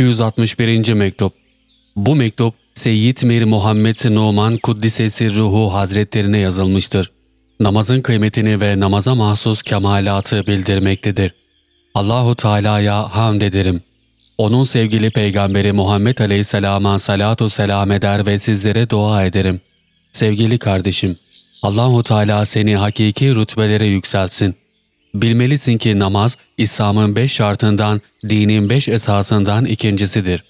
261. Mektup Bu mektup Seyyid Mir Muhammed Numan Kuddisesi Ruhu Hazretlerine yazılmıştır. Namazın kıymetini ve namaza mahsus kemalatı bildirmektedir. Allahu Teala'ya hamd ederim. Onun sevgili peygamberi Muhammed Aleyhisselam'a salatu selam eder ve sizlere dua ederim. Sevgili kardeşim, Allahu Teala seni hakiki rütbelere yükseltsin. Bilmelisin ki namaz, İslam'ın beş şartından, dinin beş esasından ikincisidir.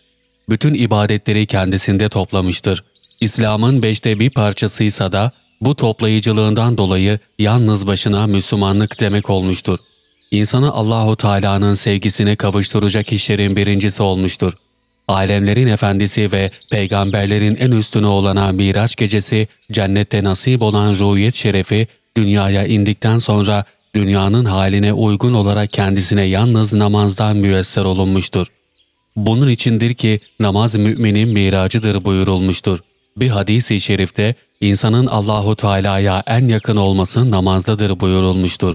Bütün ibadetleri kendisinde toplamıştır. İslam'ın beşte bir parçasıysa da, bu toplayıcılığından dolayı yalnız başına Müslümanlık demek olmuştur. İnsanı Allahu Teala'nın sevgisine kavuşturacak işlerin birincisi olmuştur. Alemlerin efendisi ve peygamberlerin en üstünü olana Miraç gecesi, cennette nasip olan ruhiyet şerefi, dünyaya indikten sonra dünyanın haline uygun olarak kendisine yalnız namazdan müyesser olunmuştur. Bunun içindir ki namaz müminin miracıdır buyurulmuştur. Bir hadis-i şerifte insanın Allahu Teala'ya en yakın olması namazdadır buyurulmuştur.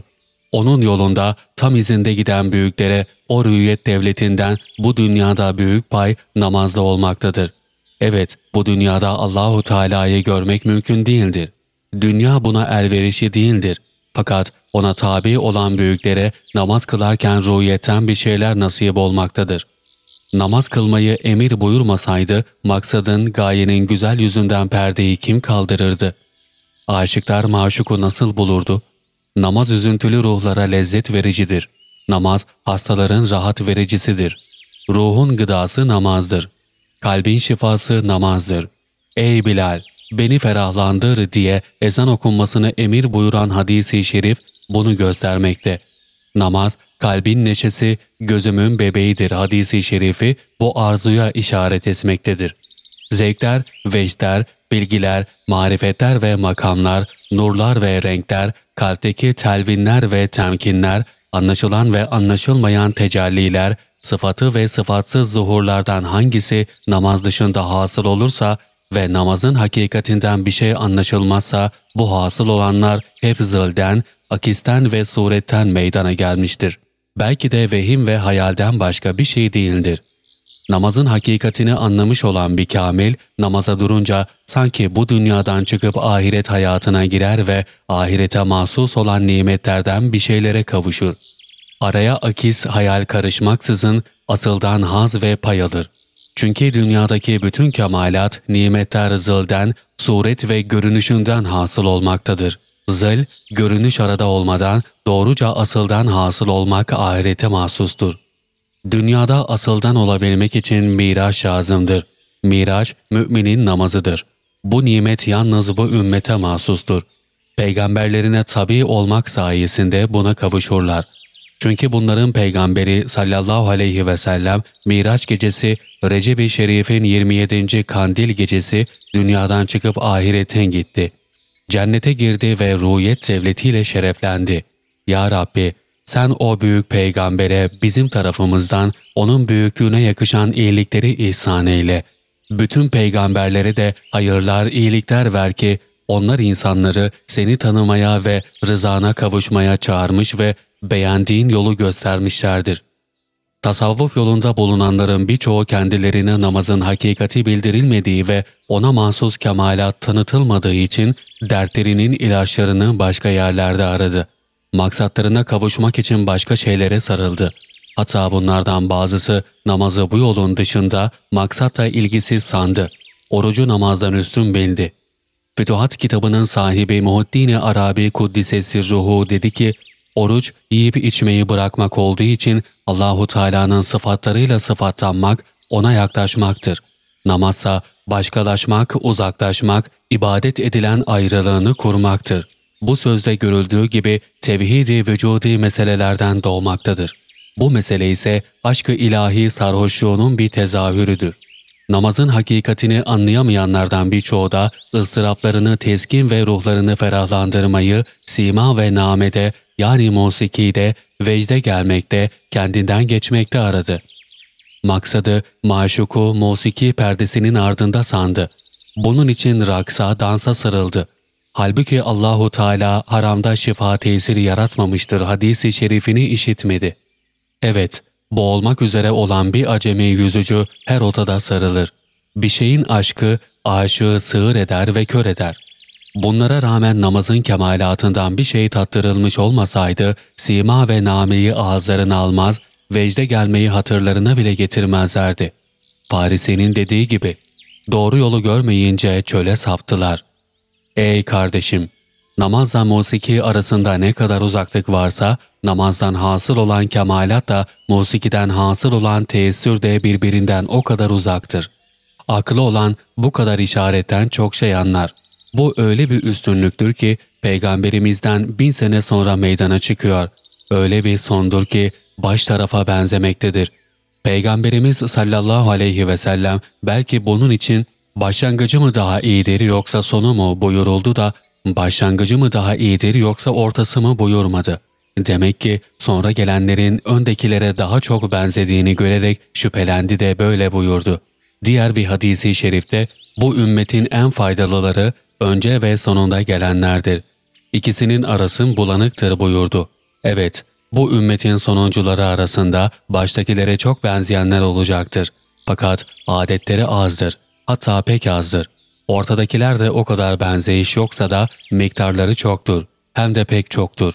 Onun yolunda tam izinde giden büyüklere o rüyet devletinden bu dünyada büyük pay namazda olmaktadır. Evet, bu dünyada Allahu Teala'yı görmek mümkün değildir. Dünya buna elverişi değildir. Fakat ona tabi olan büyüklere namaz kılarken ruhiyetten bir şeyler nasip olmaktadır. Namaz kılmayı emir buyurmasaydı, maksadın, gayenin güzel yüzünden perdeyi kim kaldırırdı? Aşıklar maşuku nasıl bulurdu? Namaz üzüntülü ruhlara lezzet vericidir. Namaz hastaların rahat vericisidir. Ruhun gıdası namazdır. Kalbin şifası namazdır. Ey Bilal! Beni ferahlandır diye ezan okunmasını emir buyuran hadisi şerif bunu göstermekte. Namaz, kalbin neşesi, gözümün bebeğidir hadisi şerifi bu arzuya işaret etmektedir. Zevkler, vecdler, bilgiler, marifetler ve makamlar, nurlar ve renkler, kalpteki telvinler ve temkinler, anlaşılan ve anlaşılmayan tecelliler, sıfatı ve sıfatsız zuhurlardan hangisi namaz dışında hasıl olursa ve namazın hakikatinden bir şey anlaşılmazsa bu hasıl olanlar hep zılden, akisten ve suretten meydana gelmiştir. Belki de vehim ve hayalden başka bir şey değildir. Namazın hakikatini anlamış olan bir kamil, namaza durunca sanki bu dünyadan çıkıp ahiret hayatına girer ve ahirete mahsus olan nimetlerden bir şeylere kavuşur. Araya akis hayal karışmaksızın asıldan haz ve pay alır. Çünkü dünyadaki bütün kemalat, nimetler zılden, suret ve görünüşünden hasıl olmaktadır. Zıl, görünüş arada olmadan doğruca asıldan hasıl olmak ahirete mahsustur. Dünyada asıldan olabilmek için miraç lazımdır. Miraç, müminin namazıdır. Bu nimet yalnız bu ümmete mahsustur. Peygamberlerine tabi olmak sayesinde buna kavuşurlar. Çünkü bunların peygamberi sallallahu aleyhi ve sellem Miraç gecesi Recep-i Şerif'in 27. kandil gecesi dünyadan çıkıp ahiretten gitti. Cennete girdi ve ruhiyet devletiyle şereflendi. Ya Rabbi sen o büyük peygambere bizim tarafımızdan onun büyüklüğüne yakışan iyilikleri ihsan eyle. Bütün peygamberlere de hayırlar, iyilikler ver ki onlar insanları seni tanımaya ve rızana kavuşmaya çağırmış ve beğendiğin yolu göstermişlerdir. Tasavvuf yolunda bulunanların birçoğu kendilerine namazın hakikati bildirilmediği ve ona mahsus kemalat tanıtılmadığı için dertlerinin ilaçlarını başka yerlerde aradı. Maksatlarına kavuşmak için başka şeylere sarıldı. Hatta bunlardan bazısı namazı bu yolun dışında maksatla ilgisiz sandı. Orucu namazdan üstün bildi. Fütuhat kitabının sahibi Muhiddin Arabi Kuddisesi Ruhu dedi ki, Oruç, yiyip içmeyi bırakmak olduğu için Allahu Teala'nın sıfatlarıyla sıfatlanmak, ona yaklaşmaktır. Namazsa başkalaşmak, uzaklaşmak, ibadet edilen ayrılığını kurmaktır. Bu sözde görüldüğü gibi tevhidi vücudi meselelerden doğmaktadır. Bu mesele ise aşkı ilahi sarhoşluğunun bir tezahürüdür. Namazın hakikatini anlayamayanlardan birçoğu da ıstıraplarını teskin ve ruhlarını ferahlandırmayı sima ve namede yani musikide, vecde gelmekte, kendinden geçmekte aradı. Maksadı maşuku musiki perdesinin ardında sandı. Bunun için raksa, dansa sarıldı. Halbuki Allahu Teala haramda şifa tesiri yaratmamıştır hadisi şerifini işitmedi. Evet, boğulmak üzere olan bir acemi yüzücü her odada sarılır. Bir şeyin aşkı, aşığı sığır eder ve kör eder. Bunlara rağmen namazın kemalatından bir şey tattırılmış olmasaydı, sima ve nameyi ağızlarına almaz, vecde gelmeyi hatırlarına bile getirmezlerdi. Farisi'nin dediği gibi, doğru yolu görmeyince çöle saptılar. Ey kardeşim! Namazla musiki arasında ne kadar uzaklık varsa, namazdan hasıl olan kemalat da musikiden hasıl olan teessür de birbirinden o kadar uzaktır. Aklı olan bu kadar işaretten çok şey anlar. Bu öyle bir üstünlüktür ki peygamberimizden bin sene sonra meydana çıkıyor. Öyle bir sondur ki baş tarafa benzemektedir. Peygamberimiz sallallahu aleyhi ve sellem belki bunun için başlangıcı mı daha iyidir yoksa sonu mu buyuruldu da başlangıcı mı daha iyidir yoksa ortası mı buyurmadı. Demek ki sonra gelenlerin öndekilere daha çok benzediğini görerek şüphelendi de böyle buyurdu. Diğer bir hadisi şerifte bu ümmetin en faydalıları önce ve sonunda gelenlerdir. İkisinin arasın bulanıktır buyurdu. Evet, bu ümmetin sonuncuları arasında baştakilere çok benzeyenler olacaktır. Fakat adetleri azdır, hatta pek azdır. Ortadakiler de o kadar benzeyiş yoksa da miktarları çoktur, hem de pek çoktur.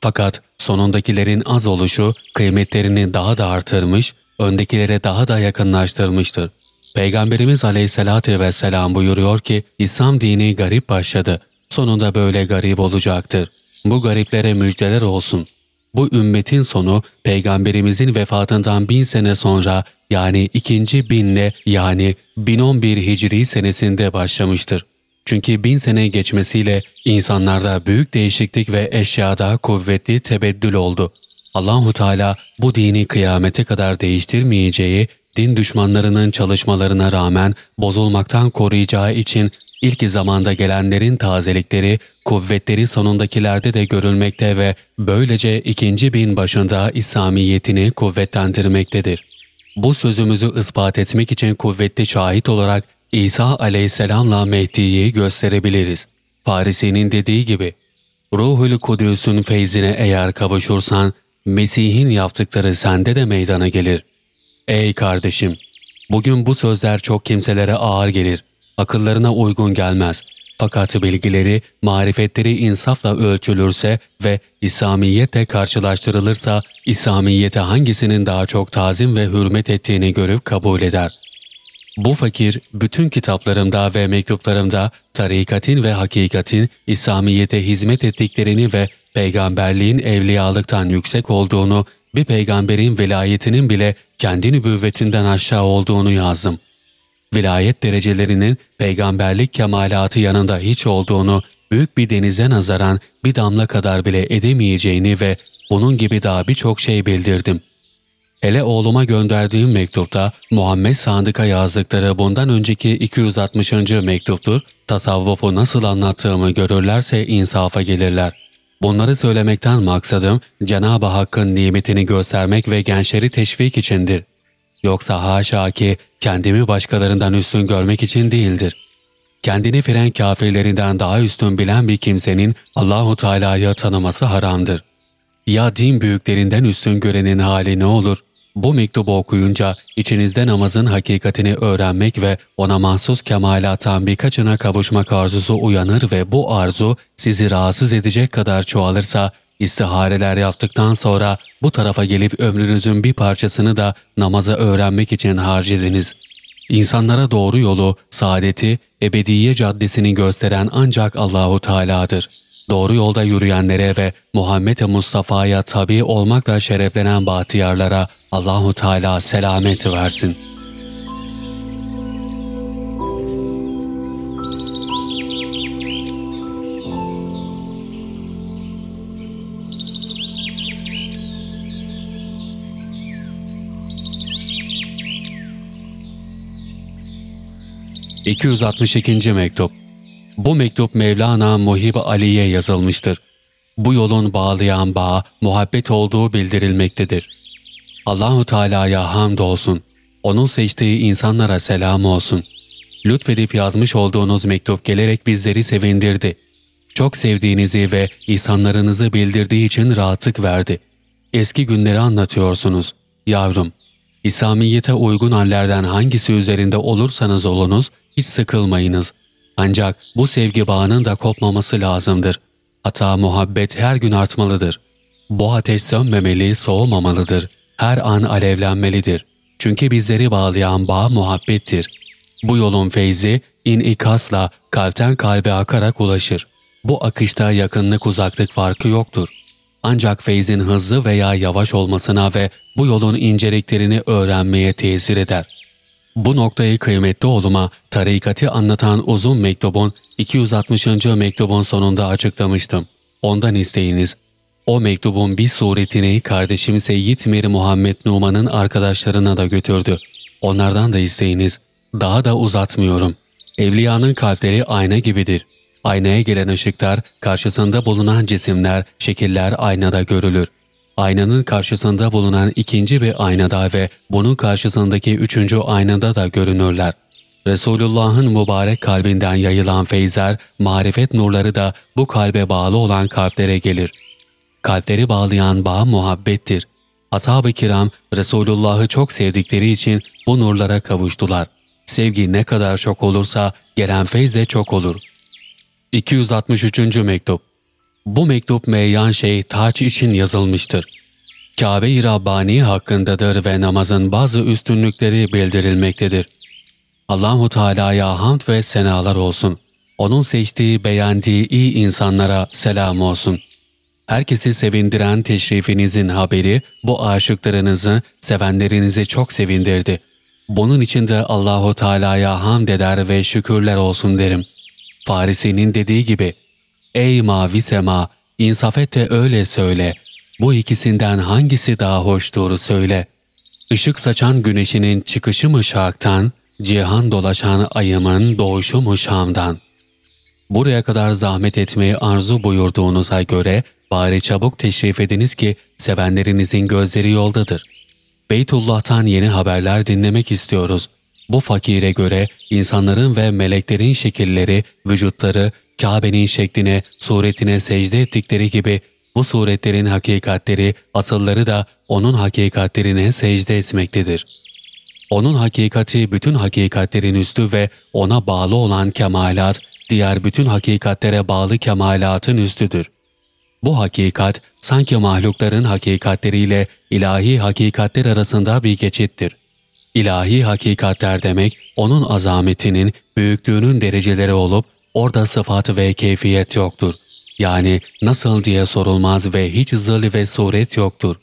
Fakat sonundakilerin az oluşu kıymetlerini daha da artırmış, öndekilere daha da yakınlaştırmıştır. Peygamberimiz aleyhissalatü vesselam buyuruyor ki, İslam dini garip başladı, sonunda böyle garip olacaktır. Bu gariplere müjdeler olsun. Bu ümmetin sonu Peygamberimizin vefatından bin sene sonra yani ikinci binle yani 1011 Hicri senesinde başlamıştır. Çünkü bin sene geçmesiyle insanlarda büyük değişiklik ve eşyada kuvvetli tebeddül oldu. Allahu Teala bu dini kıyamete kadar değiştirmeyeceği, din düşmanlarının çalışmalarına rağmen bozulmaktan koruyacağı için ilk zamanda gelenlerin tazelikleri, kuvvetleri sonundakilerde de görülmekte ve böylece ikinci bin başında İslamiyetini kuvvetlendirmektedir. Bu sözümüzü ispat etmek için kuvvetli şahit olarak İsa aleyhisselamla Mehdi'yi gösterebiliriz. Farisi'nin dediği gibi, Ruhul Kudüs'ün feyzine eğer kavuşursan, Mesih'in yaptıkları sende de meydana gelir. Ey kardeşim! Bugün bu sözler çok kimselere ağır gelir, akıllarına uygun gelmez. Fakat bilgileri, marifetleri insafla ölçülürse ve İslamiyetle karşılaştırılırsa, İslamiyete hangisinin daha çok tazim ve hürmet ettiğini görüp kabul eder. Bu fakir, bütün kitaplarımda ve mektuplarımda tarikatin ve hakikatin İslamiyete hizmet ettiklerini ve peygamberliğin evliyalıktan yüksek olduğunu, bir peygamberin velayetinin bile kendi nübüvvetinden aşağı olduğunu yazdım. Vilayet derecelerinin peygamberlik kemalatı yanında hiç olduğunu, büyük bir denize nazaran bir damla kadar bile edemeyeceğini ve bunun gibi daha birçok şey bildirdim. Hele oğluma gönderdiğim mektupta Muhammed Sandık'a yazdıkları bundan önceki 260. mektuptur, tasavvufu nasıl anlattığımı görürlerse insafa gelirler. Bunları söylemekten maksadım Cenab-ı Hakk'ın nimetini göstermek ve gençleri teşvik içindir. Yoksa haşa ki kendimi başkalarından üstün görmek için değildir. Kendini fren kafirlerinden daha üstün bilen bir kimsenin Allahu Teala'yı tanıması haramdır. Ya din büyüklerinden üstün görenin hali ne olur? Bu mektubu okuyunca içinizde namazın hakikatini öğrenmek ve ona mahsus kemalattan birkaçına kavuşmak arzusu uyanır ve bu arzu sizi rahatsız edecek kadar çoğalırsa, istihareler yaptıktan sonra bu tarafa gelip ömrünüzün bir parçasını da namaza öğrenmek için harcediniz. İnsanlara doğru yolu, saadeti, ebediye caddesini gösteren ancak Allahu Teala'dır.'' doğru yolda yürüyenlere ve Muhammed Mustafa'ya tabi olmakla şereflenen bahtiyarlara Allahu Teala selamet versin. ...262. Mektup bu mektup Mevlana Muhib Ali'ye yazılmıştır. Bu yolun bağlayan bağ muhabbet olduğu bildirilmektedir. Allahu Teala'ya hamd olsun. Onun seçtiği insanlara selam olsun. Lütfedip yazmış olduğunuz mektup gelerek bizleri sevindirdi. Çok sevdiğinizi ve insanlarınızı bildirdiği için rahatlık verdi. Eski günleri anlatıyorsunuz. Yavrum, İslamiyete uygun hallerden hangisi üzerinde olursanız olunuz, hiç sıkılmayınız. Ancak bu sevgi bağının da kopmaması lazımdır. Hatta muhabbet her gün artmalıdır. Bu ateş sönmemeli, soğumamalıdır. Her an alevlenmelidir. Çünkü bizleri bağlayan bağ muhabbettir. Bu yolun feyzi inikasla kalpten kalbe akarak ulaşır. Bu akışta yakınlık uzaklık farkı yoktur. Ancak feyzin hızlı veya yavaş olmasına ve bu yolun inceliklerini öğrenmeye tesir eder. Bu noktayı kıymetli oğluma tarikati anlatan uzun mektubun 260. mektubun sonunda açıklamıştım. Ondan isteyiniz. O mektubun bir suretini kardeşim Seyyid Mir Muhammed Numan'ın arkadaşlarına da götürdü. Onlardan da isteyiniz. Daha da uzatmıyorum. Evliyanın kalpleri ayna gibidir. Aynaya gelen ışıklar, karşısında bulunan cisimler, şekiller aynada görülür. Aynanın karşısında bulunan ikinci bir aynada ve bunun karşısındaki üçüncü aynada da görünürler. Resulullah'ın mübarek kalbinden yayılan feyzer, marifet nurları da bu kalbe bağlı olan kalplere gelir. Kalpleri bağlayan bağ muhabbettir. Ashab-ı kiram Resulullah'ı çok sevdikleri için bu nurlara kavuştular. Sevgi ne kadar çok olursa gelen feyz de çok olur. 263. Mektup Bu mektup Meyyan Şeyh Taç için yazılmıştır. Kabe-i Rabbani hakkındadır ve namazın bazı üstünlükleri bildirilmektedir. Allahu Teala'ya hamd ve senalar olsun. Onun seçtiği, beğendiği iyi insanlara selam olsun. Herkesi sevindiren teşrifinizin haberi bu aşıklarınızı, sevenlerinizi çok sevindirdi. Bunun için de Allahu Teala'ya hamd eder ve şükürler olsun derim. Farisi'nin dediği gibi, Ey mavi sema, insaf et de öyle söyle. Bu ikisinden hangisi daha hoştur söyle. Işık saçan güneşinin çıkışı mı şarktan, cihan dolaşan ayımın doğuşu mu Şam'dan? Buraya kadar zahmet etmeyi arzu buyurduğunuza göre bari çabuk teşrif ediniz ki sevenlerinizin gözleri yoldadır. Beytullah'tan yeni haberler dinlemek istiyoruz. Bu fakire göre insanların ve meleklerin şekilleri, vücutları, Kabe'nin şekline, suretine secde ettikleri gibi bu suretlerin hakikatleri, asılları da onun hakikatlerine secde etmektedir. Onun hakikati bütün hakikatlerin üstü ve ona bağlı olan kemalat, diğer bütün hakikatlere bağlı kemalatın üstüdür. Bu hakikat sanki mahlukların hakikatleriyle ilahi hakikatler arasında bir geçittir. İlahi hakikatler demek onun azametinin, büyüklüğünün dereceleri olup orada sıfat ve keyfiyet yoktur. Yani nasıl diye sorulmaz ve hiç zıl ve suret yoktur.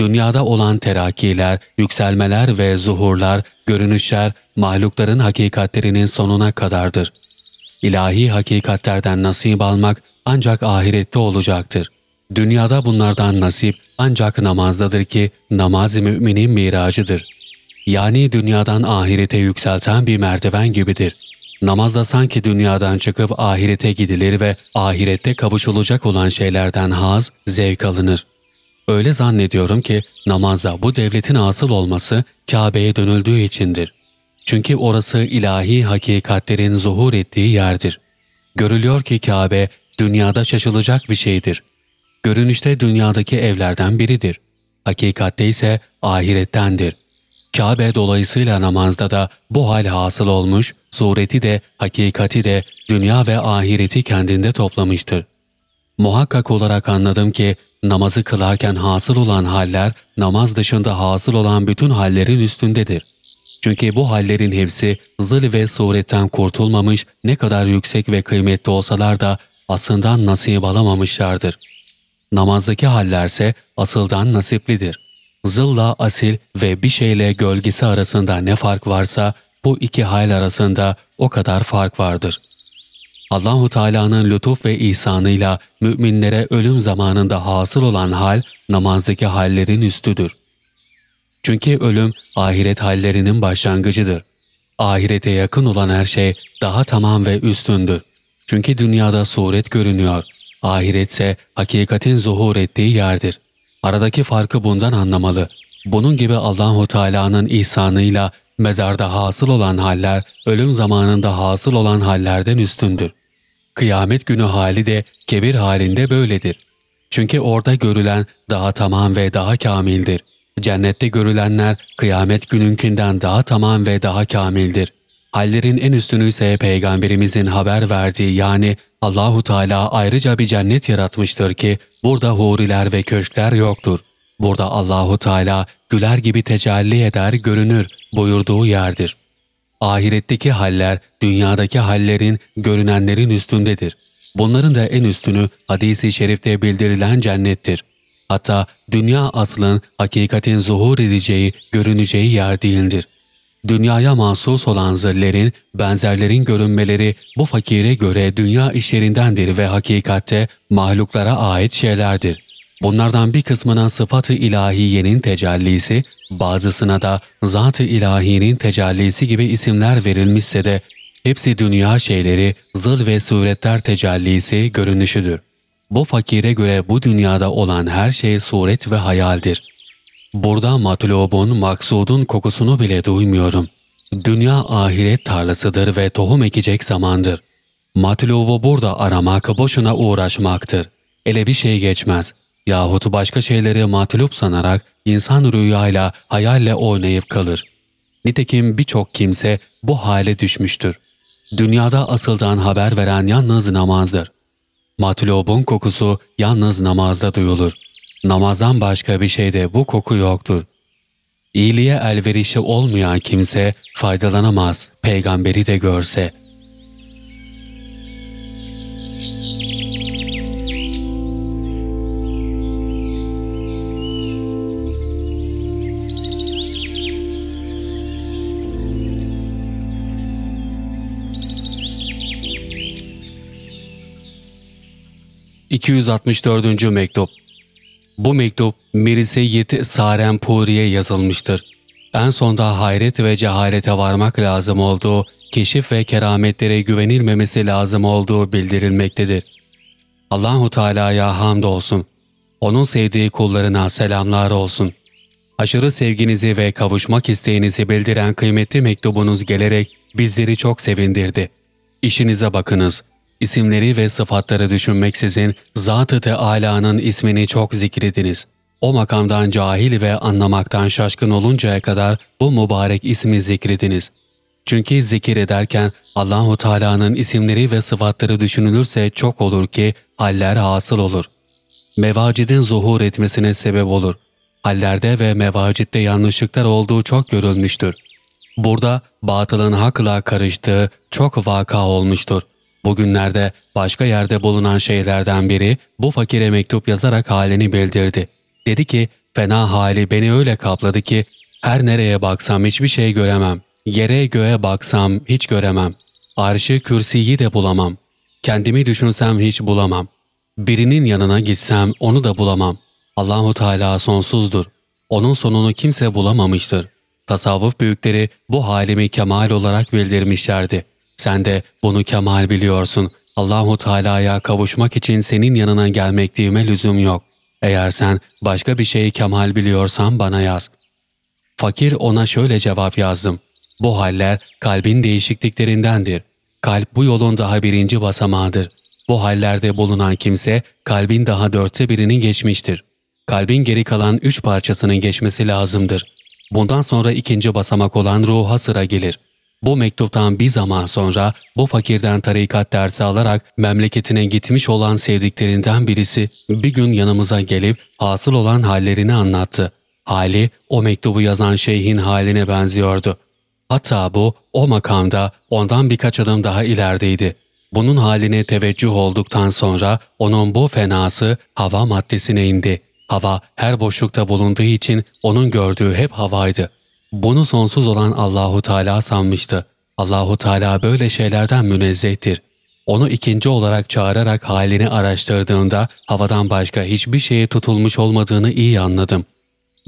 Dünyada olan terakkiler, yükselmeler ve zuhurlar, görünüşler mahlukların hakikatlerinin sonuna kadardır. İlahi hakikatlerden nasip almak ancak ahirette olacaktır. Dünyada bunlardan nasip ancak namazdadır ki namaz müminin miracıdır. Yani dünyadan ahirete yükselten bir merdiven gibidir. Namazda sanki dünyadan çıkıp ahirete gidilir ve ahirette kavuşulacak olan şeylerden haz, zevk alınır. Öyle zannediyorum ki namazda bu devletin asıl olması Kabe'ye dönüldüğü içindir. Çünkü orası ilahi hakikatlerin zuhur ettiği yerdir. Görülüyor ki Kabe dünyada şaşılacak bir şeydir. Görünüşte dünyadaki evlerden biridir. Hakikatte ise ahirettendir. Kabe dolayısıyla namazda da bu hal hasıl olmuş, sureti de, hakikati de, dünya ve ahireti kendinde toplamıştır. Muhakkak olarak anladım ki namazı kılarken hasıl olan haller namaz dışında hasıl olan bütün hallerin üstündedir. Çünkü bu hallerin hepsi zıl ve suretten kurtulmamış ne kadar yüksek ve kıymetli olsalar da aslından nasip alamamışlardır. Namazdaki hallerse asıldan nasiplidir. Zılla asil ve bir şeyle gölgesi arasında ne fark varsa bu iki hal arasında o kadar fark vardır. Allahu Teala'nın lütuf ve ihsanıyla müminlere ölüm zamanında hasıl olan hal namazdaki hallerin üstüdür. Çünkü ölüm ahiret hallerinin başlangıcıdır. Ahirete yakın olan her şey daha tamam ve üstündür. Çünkü dünyada suret görünüyor, ahiretse hakikatin zuhur ettiği yerdir. Aradaki farkı bundan anlamalı. Bunun gibi Allahu Teala'nın ihsanıyla mezarda hasıl olan haller ölüm zamanında hasıl olan hallerden üstündür. Kıyamet günü hali de kebir halinde böyledir. Çünkü orada görülen daha tamam ve daha kamildir. Cennette görülenler kıyamet gününkinden daha tamam ve daha kamildir. Hallerin en üstünü ise Peygamberimizin haber verdiği yani Allahu Teala ayrıca bir cennet yaratmıştır ki burada huriler ve köşkler yoktur. Burada Allahu Teala güler gibi tecelli eder, görünür buyurduğu yerdir. Ahiretteki haller dünyadaki hallerin, görünenlerin üstündedir. Bunların da en üstünü hadisi şerifte bildirilen cennettir. Hatta dünya aslın hakikatin zuhur edeceği, görüneceği yer değildir. Dünyaya mahsus olan zillerin, benzerlerin görünmeleri bu fakire göre dünya işlerindendir ve hakikatte mahluklara ait şeylerdir. Bunlardan bir kısmına sıfat-ı ilahiyenin tecellisi, bazısına da zat-ı ilahiyenin tecellisi gibi isimler verilmişse de hepsi dünya şeyleri, zıl ve suretler tecellisi görünüşüdür. Bu fakire göre bu dünyada olan her şey suret ve hayaldir. Burada matlubun, maksudun kokusunu bile duymuyorum. Dünya ahiret tarlasıdır ve tohum ekecek zamandır. Matlubu burada aramak boşuna uğraşmaktır. Ele bir şey geçmez. Yahut başka şeyleri matlup sanarak insan rüyayla, hayalle oynayıp kalır. Nitekim birçok kimse bu hale düşmüştür. Dünyada asıldan haber veren yalnız namazdır. Matlubun kokusu yalnız namazda duyulur. Namazdan başka bir şeyde bu koku yoktur. İyiliğe elverişi olmayan kimse faydalanamaz, peygamberi de görse.'' 264. Mektup Bu mektup Mir-i Sarempuri'ye yazılmıştır. En sonda hayret ve cehalete varmak lazım olduğu, keşif ve kerametlere güvenilmemesi lazım olduğu bildirilmektedir. Allahu Teala'ya hamdolsun. Onun sevdiği kullarına selamlar olsun. Aşırı sevginizi ve kavuşmak isteğinizi bildiren kıymetli mektubunuz gelerek bizleri çok sevindirdi. İşinize bakınız.'' İsimleri ve sıfatları düşünmeksizin Zat-ı Teâlâ'nın ismini çok zikrediniz. O makamdan cahil ve anlamaktan şaşkın oluncaya kadar bu mübarek ismi zikrediniz. Çünkü zikir ederken Allahu Teala'nın isimleri ve sıfatları düşünülürse çok olur ki haller hasıl olur. Mevacidin zuhur etmesine sebep olur. Hallerde ve mevacitte yanlışlıklar olduğu çok görülmüştür. Burada batılın hakla karıştığı çok vaka olmuştur. Bugünlerde başka yerde bulunan şeylerden biri bu fakire mektup yazarak halini bildirdi. Dedi ki, fena hali beni öyle kapladı ki, her nereye baksam hiçbir şey göremem. Yere göğe baksam hiç göremem. Arşı kürsiyi de bulamam. Kendimi düşünsem hiç bulamam. Birinin yanına gitsem onu da bulamam. Allahu Teala sonsuzdur. Onun sonunu kimse bulamamıştır. Tasavvuf büyükleri bu halimi kemal olarak bildirmişlerdi. Sen de bunu kemal biliyorsun. Allahu Teala'ya kavuşmak için senin yanına gelmek diyeme lüzum yok. Eğer sen başka bir şeyi kemal biliyorsan bana yaz. Fakir ona şöyle cevap yazdım. Bu haller kalbin değişikliklerindendir. Kalp bu yolun daha birinci basamağıdır. Bu hallerde bulunan kimse kalbin daha dörtte birini geçmiştir. Kalbin geri kalan üç parçasının geçmesi lazımdır. Bundan sonra ikinci basamak olan ruha sıra gelir.'' Bu mektuptan bir zaman sonra bu fakirden tarikat dersi alarak memleketine gitmiş olan sevdiklerinden birisi bir gün yanımıza gelip hasıl olan hallerini anlattı. Hali o mektubu yazan şeyhin haline benziyordu. Hatta bu o makamda ondan birkaç adım daha ilerideydi. Bunun haline teveccüh olduktan sonra onun bu fenası hava maddesine indi. Hava her boşlukta bulunduğu için onun gördüğü hep havaydı.'' Bunu sonsuz olan Allahu Teala sanmıştı. Allahu Teala böyle şeylerden münezzehtir. Onu ikinci olarak çağırarak halini araştırdığında havadan başka hiçbir şeye tutulmuş olmadığını iyi anladım.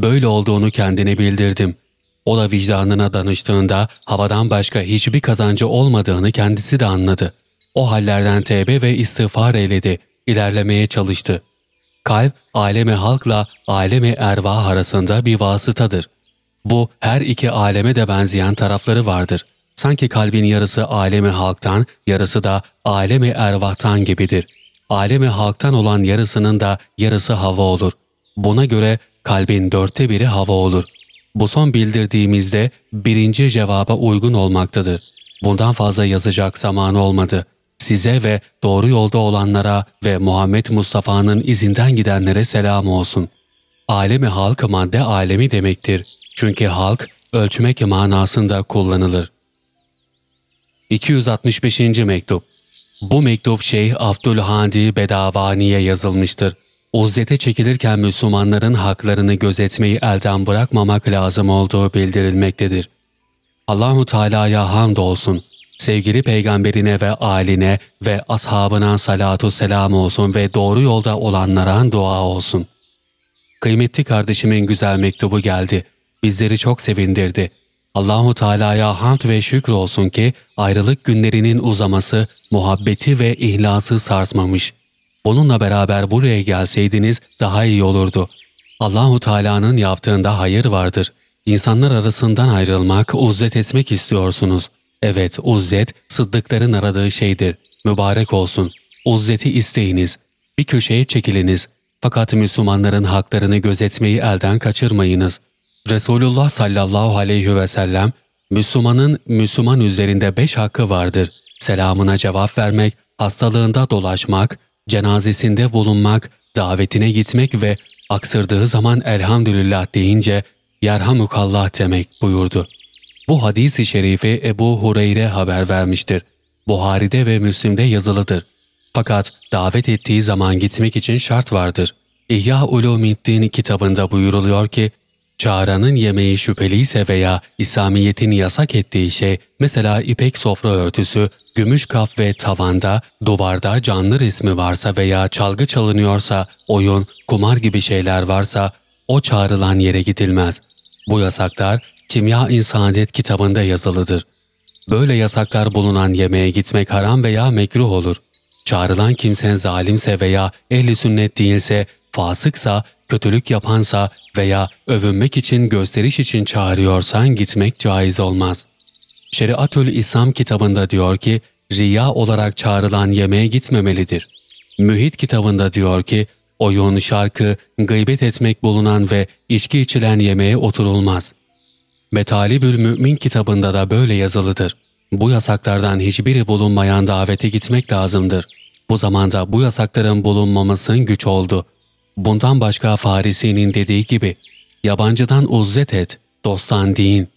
Böyle olduğunu kendine bildirdim. O da vicdanına danıştığında havadan başka hiçbir kazancı olmadığını kendisi de anladı. O hallerden tevbe ve istiğfar eyledi, ilerlemeye çalıştı. Kalp, alemi halkla alemi ervah arasında bir vasıtadır. Bu her iki aleme de benzeyen tarafları vardır. Sanki kalbin yarısı alemi halktan, yarısı da alemi ervahtan gibidir. Alemi halktan olan yarısının da yarısı hava olur. Buna göre kalbin dörtte biri hava olur. Bu son bildirdiğimizde birinci cevaba uygun olmaktadır. Bundan fazla yazacak zamanı olmadı. Size ve doğru yolda olanlara ve Muhammed Mustafa'nın izinden gidenlere selam olsun. Alemi halk madde alemi demektir. Çünkü halk ölçmek manasında kullanılır. 265. Mektup Bu mektup Şeyh Abdülhadi Bedavani'ye yazılmıştır. Uzzete çekilirken Müslümanların haklarını gözetmeyi elden bırakmamak lazım olduğu bildirilmektedir. Allahu Teala'ya hamdolsun. Sevgili peygamberine ve aline ve ashabına salatu selam olsun ve doğru yolda olanlara dua olsun. Kıymetli kardeşimin güzel mektubu geldi. Bizleri çok sevindirdi. Allahu Teala'ya hamd ve şükür olsun ki ayrılık günlerinin uzaması, muhabbeti ve ihlası sarsmamış. Onunla beraber buraya gelseydiniz daha iyi olurdu. Allahu Teala'nın yaptığında hayır vardır. İnsanlar arasından ayrılmak, uzzet etmek istiyorsunuz. Evet, uzzet, sıddıkların aradığı şeydir. Mübarek olsun. Uzzeti isteyiniz. Bir köşeye çekiliniz. Fakat Müslümanların haklarını gözetmeyi elden kaçırmayınız. Resulullah sallallahu aleyhi ve sellem, Müslümanın Müslüman üzerinde beş hakkı vardır. Selamına cevap vermek, hastalığında dolaşmak, cenazesinde bulunmak, davetine gitmek ve aksırdığı zaman elhamdülillah deyince yerhamukallah demek buyurdu. Bu hadis-i şerifi Ebu Hureyre haber vermiştir. Buhari'de ve Müslim'de yazılıdır. Fakat davet ettiği zaman gitmek için şart vardır. İhya Ulumiddin kitabında buyuruluyor ki, çağıranın yemeği şüpheliyse veya İslamiyet'in yasak ettiği şey, mesela ipek sofra örtüsü, gümüş kap ve tavanda, duvarda canlı resmi varsa veya çalgı çalınıyorsa, oyun, kumar gibi şeyler varsa, o çağrılan yere gidilmez. Bu yasaklar Kimya İnsanet kitabında yazılıdır. Böyle yasaklar bulunan yemeğe gitmek haram veya mekruh olur. Çağrılan kimsen zalimse veya ehli sünnet değilse, fasıksa, kötülük yapansa veya övünmek için gösteriş için çağırıyorsan gitmek caiz olmaz. Şeriatül İslam kitabında diyor ki, riya olarak çağrılan yemeğe gitmemelidir. Mühit kitabında diyor ki, oyun, şarkı, gıybet etmek bulunan ve içki içilen yemeğe oturulmaz. Metalibül Mü'min kitabında da böyle yazılıdır. Bu yasaklardan hiçbiri bulunmayan davete gitmek lazımdır. Bu zamanda bu yasakların bulunmamasının güç oldu. Bundan başka Farisi'nin dediği gibi, yabancıdan uzzet et, dosttan deyin.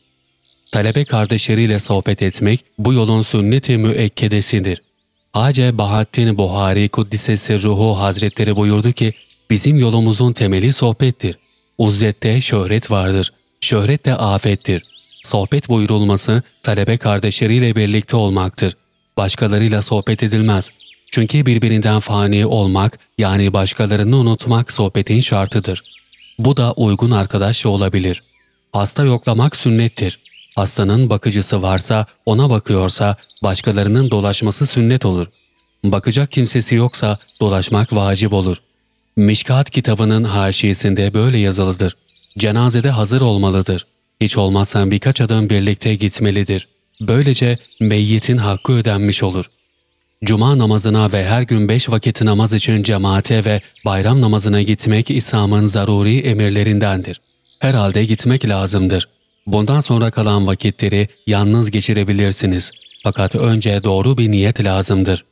Talebe kardeşleriyle sohbet etmek bu yolun sünnet-i müekkedesidir. Hace Bahattin Buhari Kuddisesi Ruhu Hazretleri buyurdu ki, bizim yolumuzun temeli sohbettir. Uzzette şöhret vardır. Şöhret de afettir. Sohbet buyurulması talebe kardeşleriyle birlikte olmaktır. Başkalarıyla sohbet edilmez. Çünkü birbirinden fani olmak yani başkalarını unutmak sohbetin şartıdır. Bu da uygun arkadaşla olabilir. Hasta yoklamak sünnettir. Hastanın bakıcısı varsa, ona bakıyorsa başkalarının dolaşması sünnet olur. Bakacak kimsesi yoksa dolaşmak vacip olur. Mişkat kitabının haşiyesinde böyle yazılıdır. Cenazede hazır olmalıdır. Hiç olmazsa birkaç adım birlikte gitmelidir. Böylece meyyitin hakkı ödenmiş olur. Cuma namazına ve her gün beş vakit namaz için cemaate ve bayram namazına gitmek İslam'ın zaruri emirlerindendir. Herhalde gitmek lazımdır. Bundan sonra kalan vakitleri yalnız geçirebilirsiniz. Fakat önce doğru bir niyet lazımdır.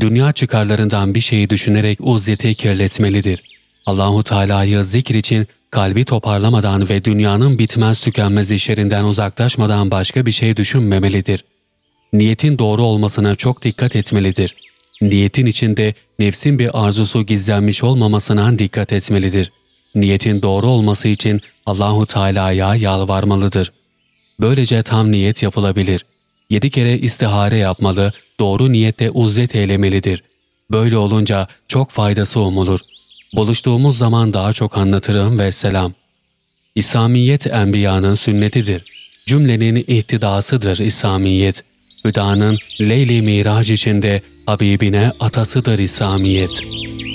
Dünya çıkarlarından bir şeyi düşünerek uzzeti kirletmelidir. Allahu Teala'yı zikir için kalbi toparlamadan ve dünyanın bitmez tükenmez işlerinden uzaklaşmadan başka bir şey düşünmemelidir. Niyetin doğru olmasına çok dikkat etmelidir. Niyetin içinde nefsin bir arzusu gizlenmiş olmamasına dikkat etmelidir. Niyetin doğru olması için Allahu Teala'ya yalvarmalıdır. Böylece tam niyet yapılabilir. Yedi kere istihare yapmalı, doğru niyette uzzet eylemelidir. Böyle olunca çok faydası umulur. Buluştuğumuz zaman daha çok anlatırım ve selam. İslamiyet enbiyanın sünnetidir. Cümlenin ihtidasıdır İslamiyet. Hüdanın Leyli Miraç içinde Habibine atasıdır İslamiyet.''